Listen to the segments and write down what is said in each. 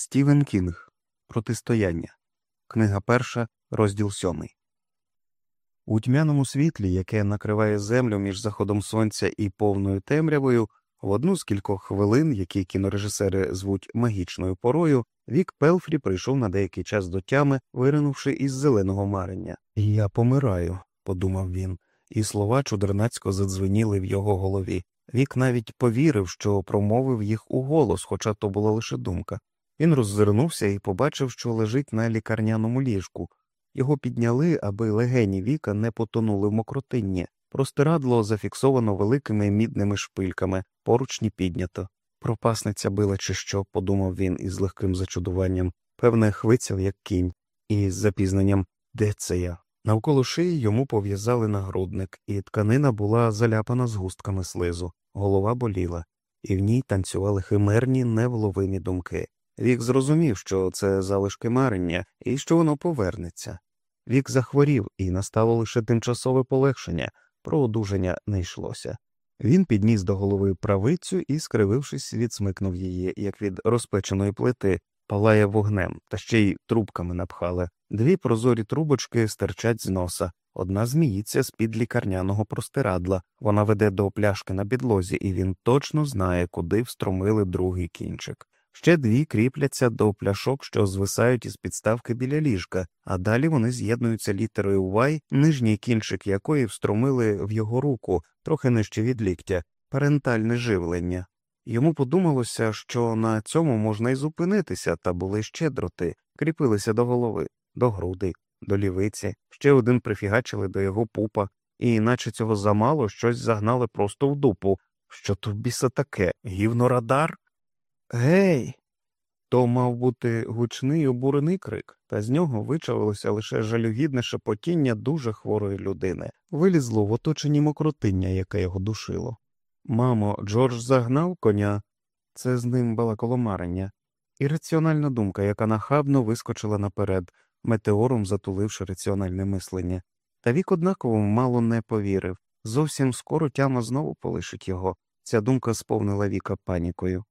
Стівен Кінг Протистояння. Книга перша, розділ сьомий. У тьмяному світлі, яке накриває землю між заходом сонця і повною темрявою, в одну з кількох хвилин, які кінорежисери звуть магічною порою, Вік Пелфрі прийшов на деякий час до тями, виринувши із зеленого марення. Я помираю, подумав він, і слова чудернацько задзвеніли в його голові. Вік навіть повірив, що промовив їх у голос, хоча то була лише думка. Він роззирнувся і побачив, що лежить на лікарняному ліжку. Його підняли, аби легені віка не потонули в мокротинні. Простирадло зафіксовано великими мідними шпильками, поручні піднято. Пропасниця била, чи що, подумав він із легким зачудуванням, певне, хвицяв, як кінь, і з запізненням де це я? Навколо шиї йому пов'язали нагрудник, і тканина була заляпана згустками слизу, голова боліла, і в ній танцювали химерні невловимі думки. Вік зрозумів, що це залишки марення і що воно повернеться. Вік захворів, і настало лише тимчасове полегшення, про одужання не йшлося. Він підніс до голови правицю і, скривившись, відсмикнув її, як від розпеченої плити, палає вогнем, та ще й трубками напхали. Дві прозорі трубочки стирчать з носа, одна зміїться з під лікарняного простирадла, вона веде до пляшки на підлозі, і він точно знає, куди встромили другий кінчик. Ще дві кріпляться до пляшок, що звисають із підставки біля ліжка, а далі вони з'єднуються літерою Y, нижній кінчик якої встромили в його руку, трохи нижче від ліктя, парентальне живлення. Йому подумалося, що на цьому можна й зупинитися, та були ще дроти, кріпилися до голови, до груди, до лівиці, ще один прифігачили до його пупа, і, наче цього замало, щось загнали просто в дупу. Що то біса таке? Гівнорадар? Гей. То мав бути гучний обурений крик, та з нього вичавилося лише жалюгідне шепотіння дуже хворої людини, вилізло в оточенні мокротиння, яке його душило. Мамо, Джордж загнав коня, це з ним балакало марення, і раціональна думка, яка нахабно вискочила наперед, метеором затуливши раціональне мислення. Та вік однаково мало не повірив. Зовсім скоро тяма знову полишить його. Ця думка сповнила віка панікою.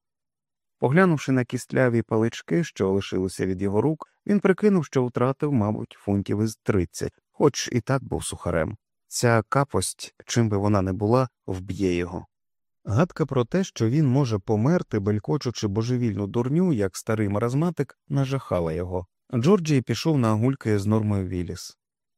Поглянувши на кістляві палички, що лишилися від його рук, він прикинув, що втратив, мабуть, фунтів із тридцять, хоч і так був сухарем. Ця капость, чим би вона не була, вб'є його. Гадка про те, що він може померти, белькочучи божевільну дурню, як старий маразматик, нажахала його. Джорджій пішов на гульки з нормою Віліс.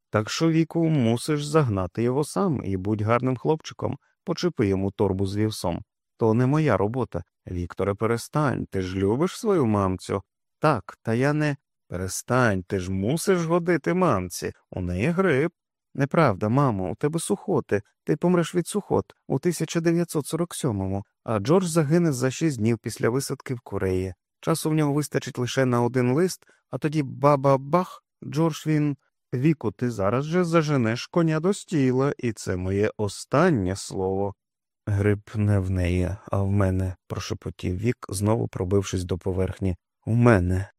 Так що, віку, мусиш загнати його сам і будь гарним хлопчиком, почепи йому торбу з вівсом. То не моя робота. Вікторе, перестань, ти ж любиш свою мамцю? Так, та я не. Перестань, ти ж мусиш годити мамці. У неї грип. Неправда, мамо, у тебе сухоти. Ти помреш від сухот у 1947-му, а Джордж загине за шість днів після висадки в Кореї. Часу в нього вистачить лише на один лист, а тоді баба бах, Джордж він. Віку, ти зараз же заженеш коня до стіла, і це моє останнє слово. Гриб не в неї, а в мене, прошепотів вік, знову пробившись до поверхні. У мене.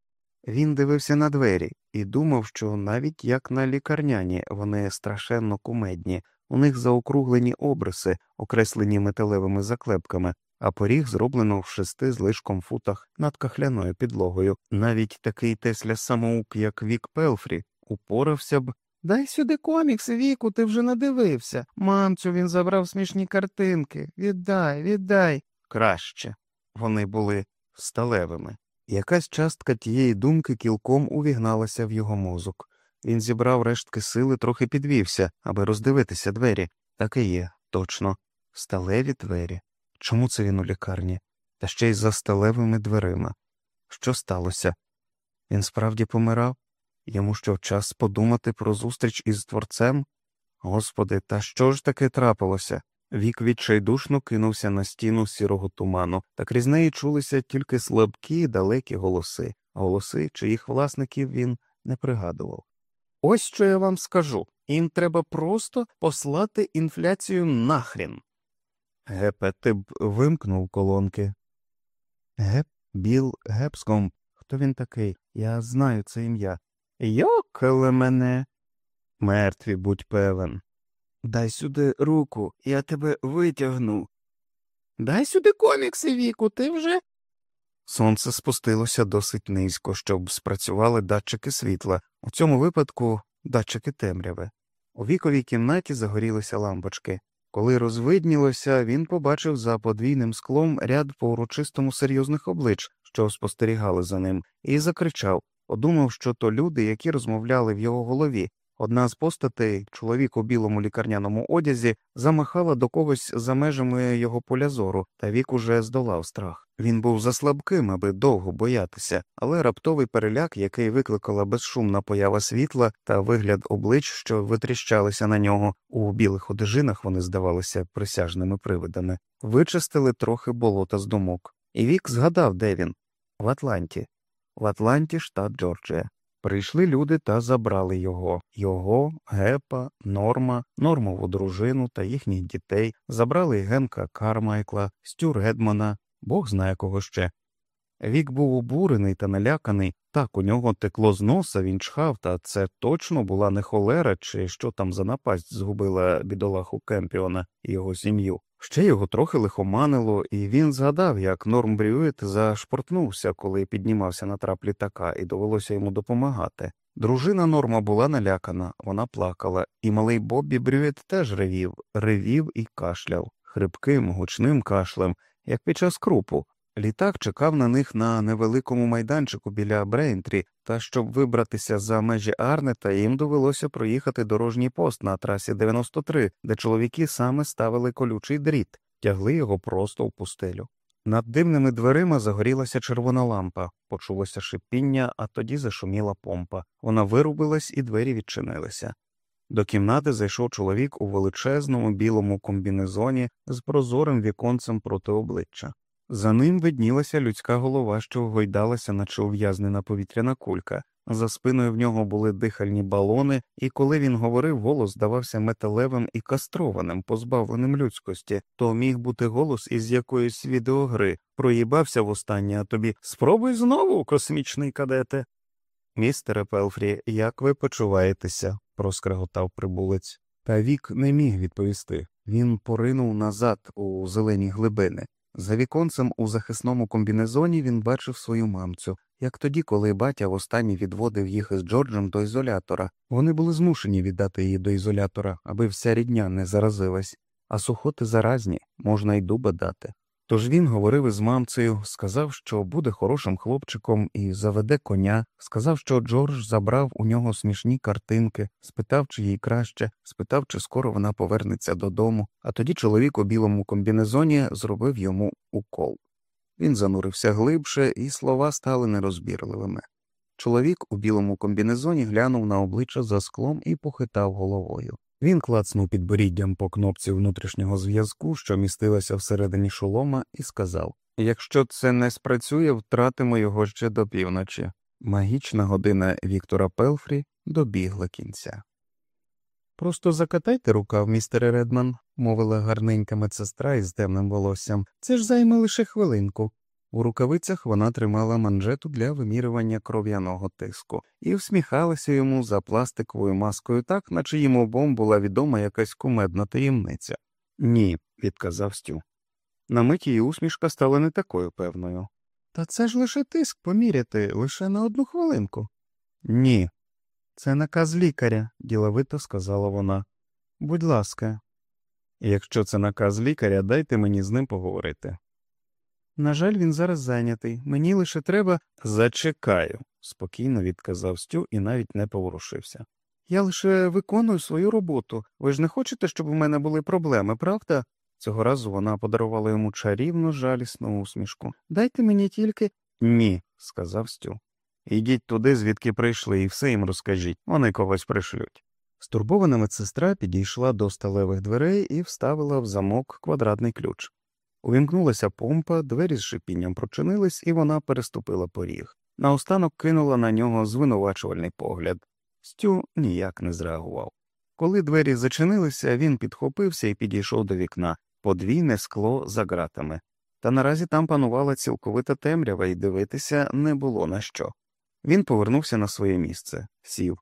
Він дивився на двері і думав, що навіть як на лікарняні вони страшенно кумедні, у них заокруглені обриси, окреслені металевими заклепками, а поріг зроблено в шести з лишком футах над кахляною підлогою. Навіть такий Тесля самоук, як Вік Пелфрі, упорався б. Дай сюди комікси, віку, ти вже надивився. Мамцю він забрав смішні картинки. Віддай, віддай. Краще. Вони були сталевими. Якась частка тієї думки кілком увігналася в його мозок. Він зібрав рештки сили, трохи підвівся, аби роздивитися двері. Так і є, точно. Сталеві двері. Чому це він у лікарні? Та ще й за сталевими дверима. Що сталося? Він справді помирав? Йому що час подумати про зустріч із творцем? Господи, та що ж таке трапилося? Вік відчайдушно кинувся на стіну сірого туману, та крізь неї чулися тільки слабкі далекі голоси, голоси, чиїх власників він не пригадував. Ось що я вам скажу їм треба просто послати інфляцію нахрін. Гепе, ти б вимкнув колонки. Геп, Біл Гепском. Хто він такий? Я знаю це ім'я. Йокеле мене. Мертві, будь певен. Дай сюди руку, я тебе витягну. Дай сюди комікси, Віку, ти вже. Сонце спустилося досить низько, щоб спрацювали датчики світла, у цьому випадку датчики темряви. У віковій кімнаті загорілися лампочки. Коли розвиднілося, він побачив за подвійним склом ряд по урочистому серйозних облич, що спостерігали за ним, і закричав подумав, що то люди, які розмовляли в його голові. Одна з постатей, чоловік у білому лікарняному одязі, замахала до когось за межами його поля зору, та вік уже здолав страх. Він був заслабким, аби довго боятися, але раптовий переляк, який викликала безшумна поява світла та вигляд облич, що витріщалися на нього, у білих одежинах вони здавалися присяжними привидами, вичистили трохи болота з думок. І вік згадав, де він в Атланті, в Атланті, штат Джорджія. Прийшли люди та забрали його, його, Гепа, Норма, Нормову дружину та їхніх дітей, забрали Генка Кармайкла, Стю Редмана, Бог знає кого ще. Вік був обурений та наляканий, так у нього текло з носа, він чхав, та це точно була не холера, чи що там за напасть згубила бідолаху Кемпіона і його сім'ю. Ще його трохи лихоманило, і він згадав, як Норм Брюет зашпортнувся, коли піднімався на трап літака, і довелося йому допомагати. Дружина Норма була налякана, вона плакала, і малий Боббі Брюет теж ревів, ревів і кашляв, хрипким, гучним кашлем, як під час крупу. Літак чекав на них на невеликому майданчику біля Брейнтрі, та щоб вибратися за межі Арнета, їм довелося проїхати дорожній пост на трасі 93, де чоловіки саме ставили колючий дріт, тягли його просто в пустелю. Над димними дверима загорілася червона лампа, почулося шипіння, а тоді зашуміла помпа. Вона вирубилась і двері відчинилися. До кімнати зайшов чоловік у величезному білому комбінезоні з прозорим віконцем проти обличчя. За ним виднілася людська голова, що гойдалася, наче ув'язнена повітряна кулька. За спиною в нього були дихальні балони, і коли він говорив, голос здавався металевим і кастрованим, позбавленим людськості, то міг бути голос із якоїсь відеогри, проїбався востаннє, а тобі спробуй знову, космічний кадете. Містере Пелфрі, як ви почуваєтеся? проскреготав прибулець. Та вік не міг відповісти. Він поринув назад у зелені глибини. За віконцем у захисному комбінезоні він бачив свою мамцю, як тоді, коли батя востаннє відводив їх із Джорджем до ізолятора. Вони були змушені віддати її до ізолятора, аби вся рідня не заразилась, а сухоти заразні можна й дуба дати. Тож він говорив із мамцею, сказав, що буде хорошим хлопчиком і заведе коня, сказав, що Джордж забрав у нього смішні картинки, спитав, чи їй краще, спитав, чи скоро вона повернеться додому, а тоді чоловік у білому комбінезоні зробив йому укол. Він занурився глибше, і слова стали нерозбірливими. Чоловік у білому комбінезоні глянув на обличчя за склом і похитав головою. Він клацнув підборіддям по кнопці внутрішнього зв'язку, що містилася всередині шолома, і сказав Якщо це не спрацює, втратимо його ще до півночі. Магічна година Віктора Пелфрі добігла кінця. Просто закатайте рукав, містере Редман, мовила гарненька медсестра із темним волоссям. Це ж займе лише хвилинку. У рукавицях вона тримала манжету для вимірювання кров'яного тиску і всміхалася йому за пластиковою маскою так, наче їм обом була відома якась кумедна таємниця. Ні, відказав Стю. На мить її усмішка стала не такою певною. Та це ж лише тиск поміряти лише на одну хвилинку. Ні, це наказ лікаря, діловито сказала вона. Будь ласка, якщо це наказ лікаря, дайте мені з ним поговорити. На жаль, він зараз зайнятий. Мені лише треба. Зачекаю, спокійно відказав Стю і навіть не поворушився. Я лише виконую свою роботу. Ви ж не хочете, щоб у мене були проблеми, правда? Цього разу вона подарувала йому чарівну жалісну усмішку. Дайте мені тільки. Ні, сказав Стю. Ідіть туди, звідки прийшли, і все їм розкажіть, вони когось пришлють. Стурбована медсестра підійшла до сталевих дверей і вставила в замок квадратний ключ. Увімкнулася помпа, двері з шипінням прочинились, і вона переступила поріг. Наостанок кинула на нього звинувачувальний погляд. Стю ніяк не зреагував. Коли двері зачинилися, він підхопився і підійшов до вікна подвійне скло за ґратами. Та наразі там панувала цілковита темрява, і дивитися не було на що. Він повернувся на своє місце, сів.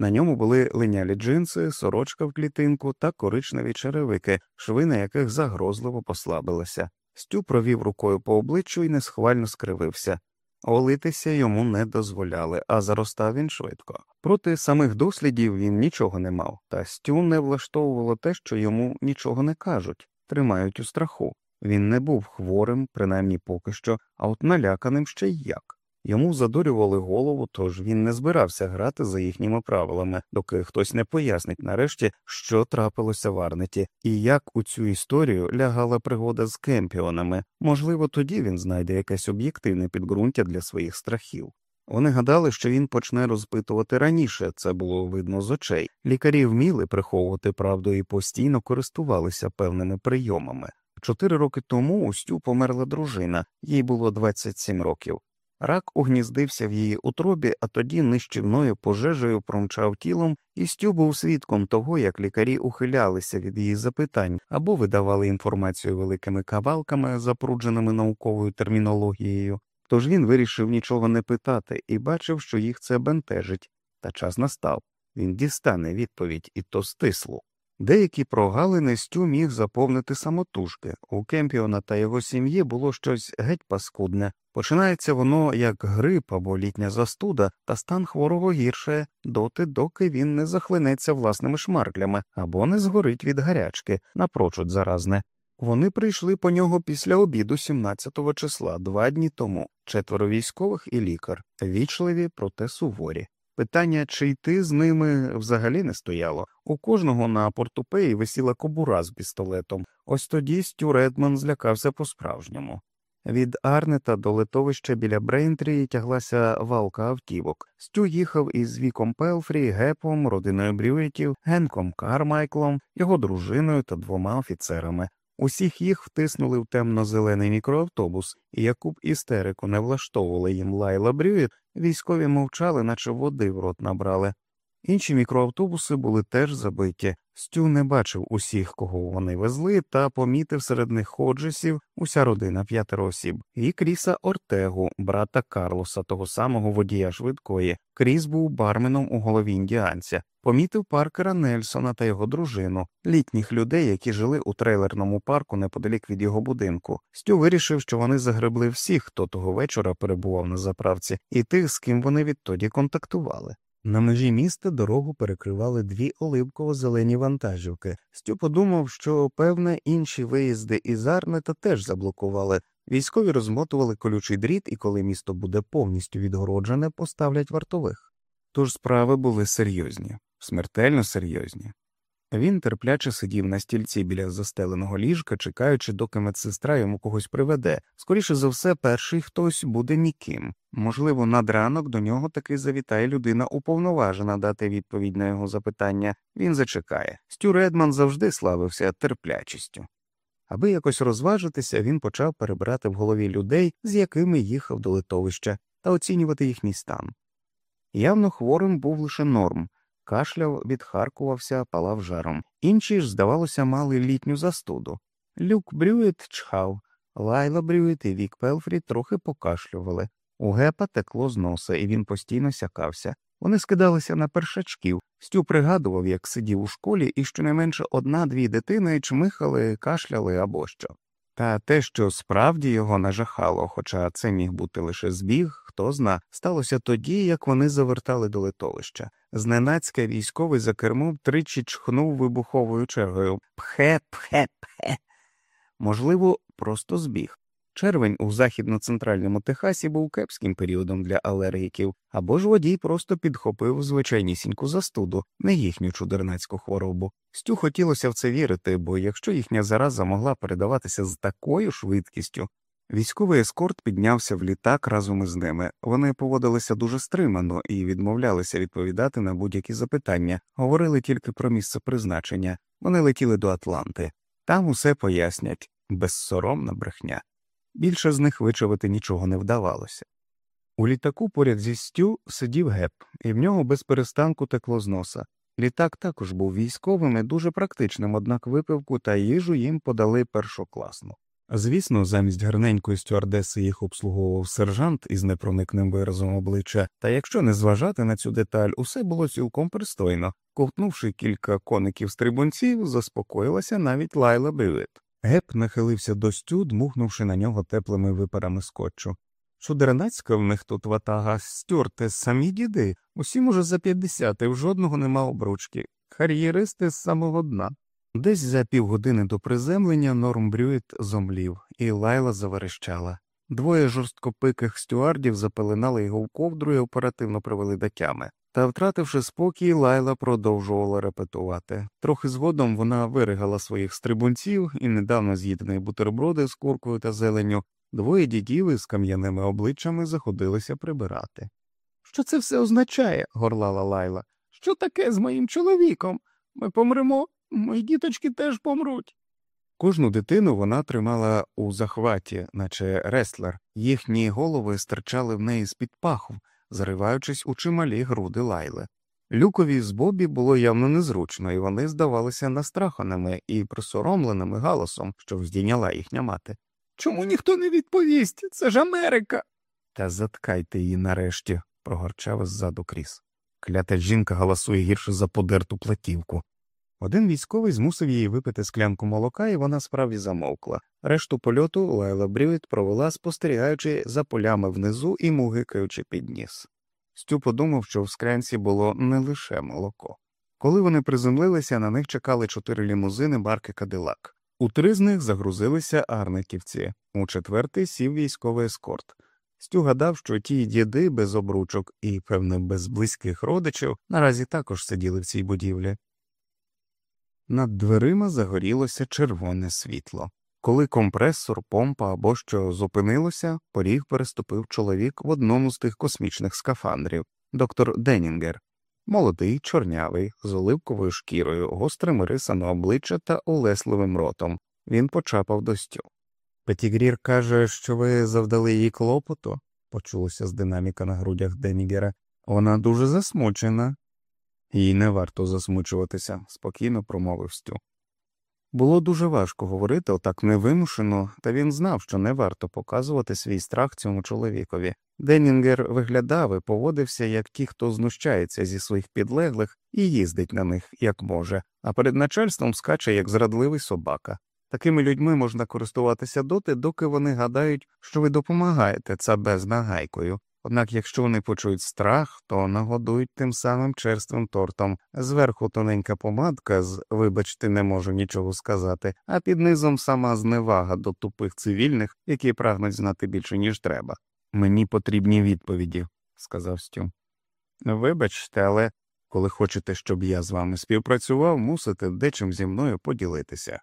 На ньому були линялі джинси, сорочка в клітинку та коричневі черевики, шви на яких загрозливо послабилися. Стю провів рукою по обличчю і несхвально скривився. Олитися йому не дозволяли, а заростав він швидко. Проти самих дослідів він нічого не мав, та Стю не влаштовувало те, що йому нічого не кажуть, тримають у страху. Він не був хворим, принаймні поки що, а от наляканим ще й як. Йому задурювали голову, тож він не збирався грати за їхніми правилами, доки хтось не пояснить нарешті, що трапилося в Арнеті, і як у цю історію лягала пригода з кемпіонами. Можливо, тоді він знайде якесь об'єктивне підґрунтя для своїх страхів. Вони гадали, що він почне розпитувати раніше, це було видно з очей. Лікарі вміли приховувати правду і постійно користувалися певними прийомами. Чотири роки тому у Стю померла дружина, їй було 27 років. Рак угніздився в її утробі, а тоді нищівною пожежею промчав тілом, і Стю був свідком того, як лікарі ухилялися від її запитань або видавали інформацію великими кавалками, запрудженими науковою термінологією. Тож він вирішив нічого не питати і бачив, що їх це бентежить, та час настав. Він дістане відповідь і то стислу. Деякі прогалини Стю міг заповнити самотужки. У Кемпіона та його сім'ї було щось геть паскудне. Починається воно як грип або літня застуда, та стан хворого гірше доти, доки він не захлинеться власними шмарклями або не згорить від гарячки, напрочуд заразне. Вони прийшли по нього після обіду 17-го числа, два дні тому, четверо військових і лікар, вічливі, проте суворі. Питання, чи йти з ними взагалі не стояло. У кожного на портупеї висіла кобура з пістолетом. Ось тоді Стю Редман злякався по-справжньому. Від Арнета до литовища біля Брейнтрі тяглася валка автівок. Стю їхав із Віком Пелфрі, Гепом, родиною Брюєтів, Генком Кармайклом, його дружиною та двома офіцерами. Усіх їх втиснули в темно-зелений мікроавтобус, і яку б істерику не влаштовували їм лайла Брюєт, військові мовчали, наче води в рот набрали. Інші мікроавтобуси були теж забиті. Стю не бачив усіх, кого вони везли, та помітив серед них Ходжесів, уся родина п'ятеро осіб, і Кріса Ортегу, брата Карлоса, того самого водія швидкої. Кріс був барменом у голові індіанця. Помітив паркера Нельсона та його дружину, літніх людей, які жили у трейлерному парку неподалік від його будинку. Стю вирішив, що вони загребли всіх, хто того вечора перебував на заправці, і тих, з ким вони відтоді контактували. На межі міста дорогу перекривали дві оливково-зелені вантажівки. Стю подумав, що певне інші виїзди із Арнета теж заблокували. Військові розмотували колючий дріт, і коли місто буде повністю відгороджене, поставлять вартових. Тож справи були серйозні, смертельно серйозні. Він терпляче сидів на стільці біля застеленого ліжка, чекаючи, доки медсестра йому когось приведе. Скоріше за все, перший хтось буде ніким. Можливо, над ранок до нього таки завітає людина уповноважена дати відповідь на його запитання. Він зачекає. Стю Редман завжди славився терплячістю. Аби якось розважитися, він почав перебирати в голові людей, з якими їхав до литовища, та оцінювати їхній стан. Явно хворим був лише норм кашляв, відхаркувався, палав жаром. Інші ж, здавалося, мали літню застуду. Люк Брюєт чхав, Лайла Брюєт і Вік Пелфрі трохи покашлювали. У гепа текло з носа, і він постійно сякався. Вони скидалися на першачків. Стю пригадував, як сидів у школі, і щонайменше одна-дві дитини чмихали, кашляли або що. Та те, що справді його нажахало, хоча це міг бути лише збіг, хто зна, сталося тоді, як вони завертали до литовища. Зненацька військовий за кермом тричі чхнув вибуховою чергою пхе, пхе, пхе. Можливо, просто збіг. Червень у західно-центральному Техасі був кепським періодом для алергіків, або ж водій просто підхопив звичайнісіньку застуду, не їхню чудернацьку хворобу. Стю хотілося в це вірити, бо якщо їхня зараза могла передаватися з такою швидкістю, військовий ескорт піднявся в літак разом із ними. Вони поводилися дуже стримано і відмовлялися відповідати на будь-які запитання, говорили тільки про місце призначення. Вони летіли до Атланти. Там усе пояснять безсоромна брехня. Більше з них вичавити нічого не вдавалося. У літаку поряд зі стю сидів геп, і в нього без перестанку текло з носа. Літак також був військовим і дуже практичним, однак випивку та їжу їм подали першокласно. Звісно, замість гарненької стюардеси їх обслуговував сержант із непроникним виразом обличчя, та якщо не зважати на цю деталь, усе було цілком пристойно. Ковтнувши кілька коників стрибунців, заспокоїлася навіть Лайла Бюет. Геп нахилився до стю, дмухнувши на нього теплими випарами скотчу. Чудернацька в них тут ватага, стюрте, самі діди, усім уже за п'ятдесят, і в жодного нема обручки. Кар'єристи з самого дна. Десь за півгодини до приземлення Норм Брюїт зомлів, і лайла заверещала. Двоє жорсткопиких стюардів запеленали його в ковдру і оперативно привели до тями. Та, втративши спокій, лайла продовжувала репетувати. Трохи згодом вона виригала своїх стрибунців і недавно з'їдені бутерброди з куркою та зеленню, двоє дідів із кам'яними обличчями заходилися прибирати. Що це все означає? горлала лайла. Що таке з моїм чоловіком? Ми помремо, мої діточки теж помруть. Кожну дитину вона тримала у захваті, наче рестлер, їхні голови стирчали в неї з під паху, зариваючись у чималі груди лайли. Люкові з Бобі було явно незручно, і вони здавалися настраханими і присоромленими галасом, що здійняла їхня мати. Чому ніхто не відповість? Це ж Америка. Та заткайте її нарешті, прогорчав ззаду кріс. Клята жінка галасує гірше за подерту платівку. Один військовий змусив її випити склянку молока, і вона справді замовкла. Решту польоту Лайла Брюіт провела, спостерігаючи за полями внизу і мугикаючи під ніс. Стю подумав, що в склянці було не лише молоко. Коли вони приземлилися, на них чекали чотири лімузини барки Кадилак. У три з них загрузилися арниківці, у четвертий сів військовий ескорт. Стю гадав, що ті діди без обручок і, певне, без близьких родичів наразі також сиділи в цій будівлі. Над дверима загорілося червоне світло. Коли компресор, помпа або що зупинилося, поріг переступив чоловік в одному з тих космічних скафандрів, доктор Денінгер, молодий, чорнявий, з оливковою шкірою, гострим рисами обличчя та улесливим ротом. Він почапав до стю. Петігрір каже, що ви завдали їй клопоту, почулося з динаміка на грудях Денігера. Вона дуже засмучена. Їй не варто засмучуватися, спокійно промовив Стю. Було дуже важко говорити отак невимушено, та він знав, що не варто показувати свій страх цьому чоловікові. Денінгер виглядав і поводився як ті, хто знущається зі своїх підлеглих і їздить на них як може, а перед начальством скаче як зрадливий собака. Такими людьми можна користуватися доти, доки вони гадають, що ви допомагаєте це без нагайкою. Однак, якщо вони почують страх, то нагодують тим самим черствим тортом. Зверху тоненька помадка з вибачте, не можу нічого сказати, а під низом сама зневага до тупих цивільних, які прагнуть знати більше, ніж треба. Мені потрібні відповіді, сказав Стю. Вибачте, але коли хочете, щоб я з вами співпрацював, мусите дечим зі мною поділитися.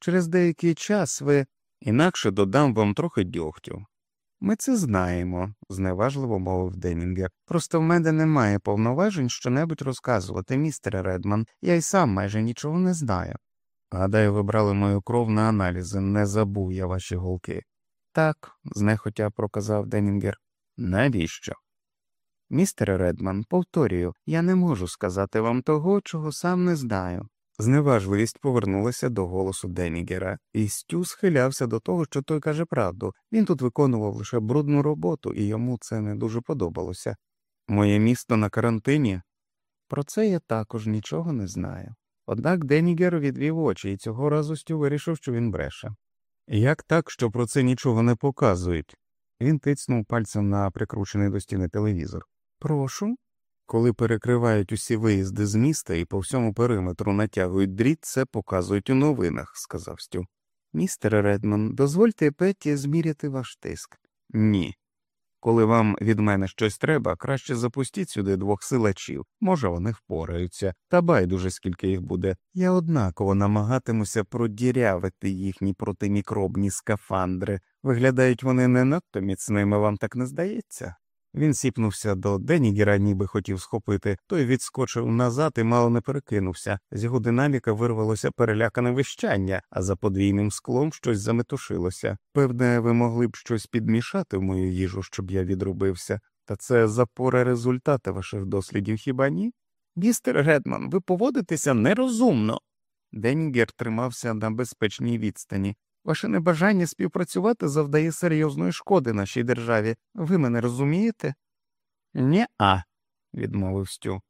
Через деякий час ви інакше додам вам трохи дьогтю. Ми це знаємо, зневажливо мовив Демінгер. Просто в мене немає повноважень щонебудь розказувати, містере Редман, я й сам майже нічого не знаю. Гадаю, ви брали мою кров на аналізи, не забув я ваші голки. Так, знехотя проказав Денінгер. Навіщо? Містере Редман, повторюю, я не можу сказати вам того, чого сам не знаю. Зневажливість повернулася до голосу Денігера, і Стю схилявся до того, що той каже правду. Він тут виконував лише брудну роботу, і йому це не дуже подобалося. Моє місто на карантині. Про це я також нічого не знаю. Однак Денігер відвів очі, і цього разу Стю вирішив, що він бреше. Як так, що про це нічого не показують? Він тицнув пальцем на прикручений до стіни телевізор. Прошу. Коли перекривають усі виїзди з міста і по всьому периметру натягують дріт, це показують у новинах, сказав Стю. Містер Редман, дозвольте Петті зміряти ваш тиск. Ні. Коли вам від мене щось треба, краще запустіть сюди двох силачів. Може, вони впораються, та байдуже скільки їх буде. Я однаково намагатимуся продірявити їхні протимікробні скафандри. Виглядають вони не надто міцними, вам так не здається? Він сіпнувся до Денігера, ніби хотів схопити, той відскочив назад і мало не перекинувся. З його динаміка вирвалося перелякане вищання, а за подвійним склом щось заметушилося. Певне, ви могли б щось підмішати в мою їжу, щоб я відрубився, та це запоре результати ваших дослідів хіба ні? Містер Редман, ви поводитеся нерозумно. Денігер тримався на безпечній відстані. Ваше небажання співпрацювати завдає серйозної шкоди нашій державі. Ви мене розумієте? Нє а, відмовив Стю.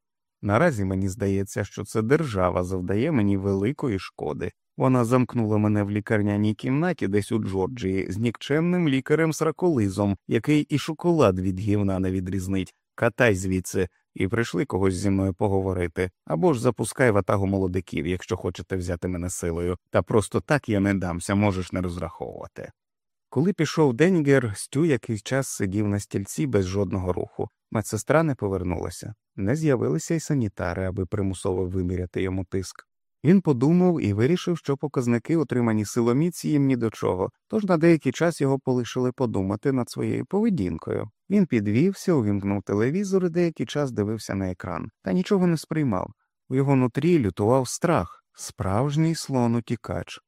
Наразі мені здається, що це держава завдає мені великої шкоди. Вона замкнула мене в лікарняній кімнаті десь у Джорджії з нікчемним лікарем сраколизом, який і шоколад від гівна не відрізнить. Катай звідси, і прийшли когось зі мною поговорити, або ж запускай ватагу молодиків, якщо хочете взяти мене силою, та просто так я не дамся, можеш не розраховувати. Коли пішов Денгер, Стю якийсь час сидів на стільці без жодного руху. Медсестра не повернулася, не з'явилися й санітари, аби примусово виміряти йому тиск. Він подумав і вирішив, що показники, отримані силоміць, їм ні до чого, тож на деякий час його полишили подумати над своєю поведінкою. Він підвівся, увімкнув телевізор і деякий час дивився на екран, та нічого не сприймав. У його нутрі лютував страх, справжній слон утікач.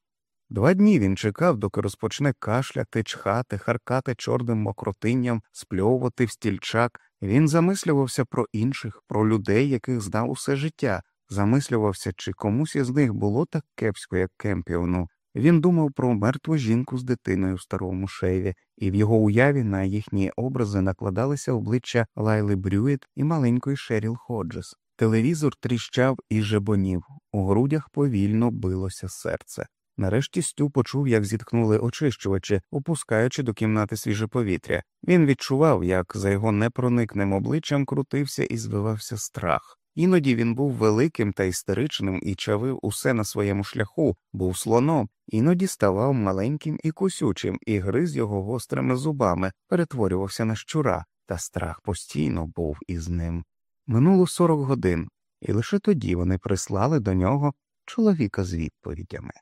Два дні він чекав, доки розпочне кашляти, чхати, харкати чорним мокротинням, спльовувати в стільчак. Він замислювався про інших, про людей, яких знав усе життя, замислювався, чи комусь із них було так кепсько, як Кемпіону. Він думав про мертву жінку з дитиною в старому шейві, і в його уяві на їхні образи накладалися обличчя Лайли Брюєт і маленької Шеріл Ходжес. Телевізор тріщав і жебонів, у грудях повільно билося серце. Нарешті Стю почув, як зіткнули очищувачі, опускаючи до кімнати свіже повітря. Він відчував, як за його непроникним обличчям крутився і звивався страх. Іноді він був великим та істеричним і чавив усе на своєму шляху, був слоном, іноді ставав маленьким і кусючим, і гриз його гострими зубами, перетворювався на щура, та страх постійно був із ним. Минуло сорок годин, і лише тоді вони прислали до нього чоловіка з відповідями.